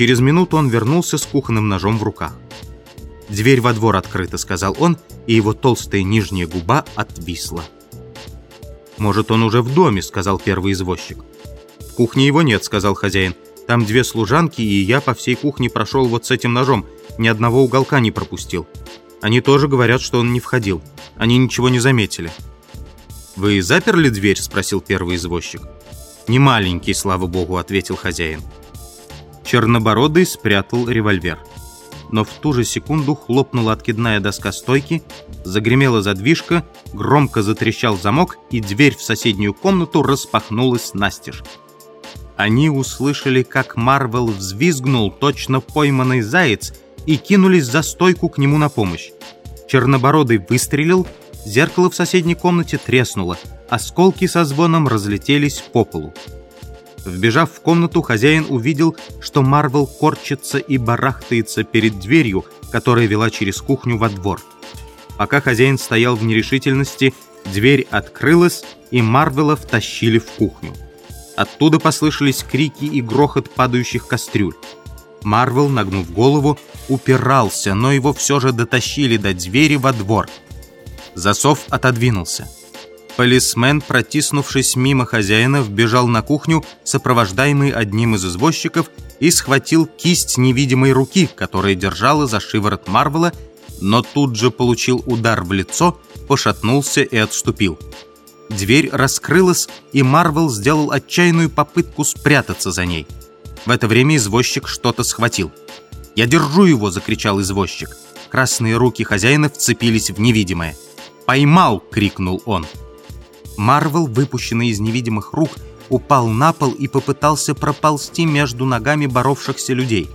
Через минуту он вернулся с кухонным ножом в руках. «Дверь во двор открыта», — сказал он, и его толстая нижняя губа отвисла. «Может, он уже в доме», — сказал первый извозчик. «В кухне его нет», — сказал хозяин. «Там две служанки, и я по всей кухне прошел вот с этим ножом, ни одного уголка не пропустил. Они тоже говорят, что он не входил. Они ничего не заметили». «Вы заперли дверь?» — спросил первый извозчик. «Не маленький, слава богу», — ответил хозяин. Чернобородый спрятал револьвер. Но в ту же секунду хлопнула откидная доска стойки, загремела задвижка, громко затрещал замок, и дверь в соседнюю комнату распахнулась настежь. Они услышали, как Марвел взвизгнул точно пойманный заяц и кинулись за стойку к нему на помощь. Чернобородый выстрелил, зеркало в соседней комнате треснуло, осколки со звоном разлетелись по полу. Вбежав в комнату, хозяин увидел, что Марвел корчится и барахтается перед дверью, которая вела через кухню во двор. Пока хозяин стоял в нерешительности, дверь открылась, и Марвела втащили в кухню. Оттуда послышались крики и грохот падающих кастрюль. Марвел, нагнув голову, упирался, но его все же дотащили до двери во двор. Засов отодвинулся. Полисмен, протиснувшись мимо хозяина, вбежал на кухню, сопровождаемый одним из извозчиков, и схватил кисть невидимой руки, которая держала за шиворот Марвела, но тут же получил удар в лицо, пошатнулся и отступил. Дверь раскрылась, и Марвел сделал отчаянную попытку спрятаться за ней. В это время извозчик что-то схватил. «Я держу его!» — закричал извозчик. Красные руки хозяина вцепились в невидимое. «Поймал!» — крикнул он. Марвел, выпущенный из невидимых рук, упал на пол и попытался проползти между ногами боровшихся людей.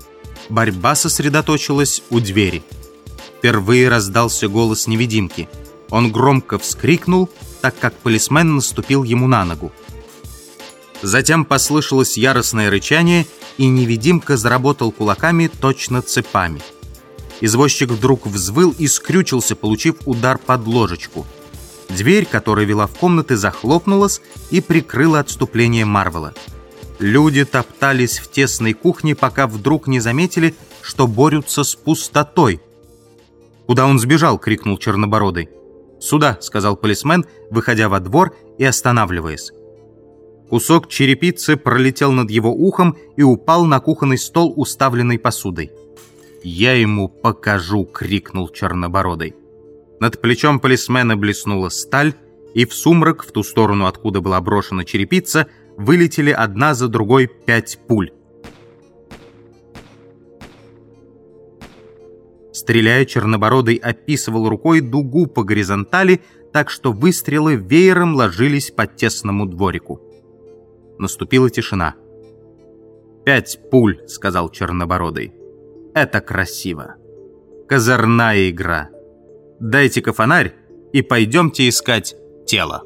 Борьба сосредоточилась у двери. Впервые раздался голос невидимки. Он громко вскрикнул, так как полисмен наступил ему на ногу. Затем послышалось яростное рычание, и невидимка заработал кулаками точно цепами. Извозчик вдруг взвыл и скрючился, получив удар под ложечку – Дверь, которая вела в комнаты, захлопнулась и прикрыла отступление Марвела. Люди топтались в тесной кухне, пока вдруг не заметили, что борются с пустотой. «Куда он сбежал?» — крикнул Чернобородый. «Сюда», — сказал полисмен, выходя во двор и останавливаясь. Кусок черепицы пролетел над его ухом и упал на кухонный стол, уставленный посудой. «Я ему покажу!» — крикнул Чернобородый. Над плечом полисмена блеснула сталь, и в сумрак, в ту сторону, откуда была брошена черепица, вылетели одна за другой пять пуль. Стреляя, Чернобородый описывал рукой дугу по горизонтали, так что выстрелы веером ложились по тесному дворику. Наступила тишина. «Пять пуль», — сказал Чернобородый. «Это красиво. Козырная игра». Дайте-ка фонарь и пойдемте искать тело.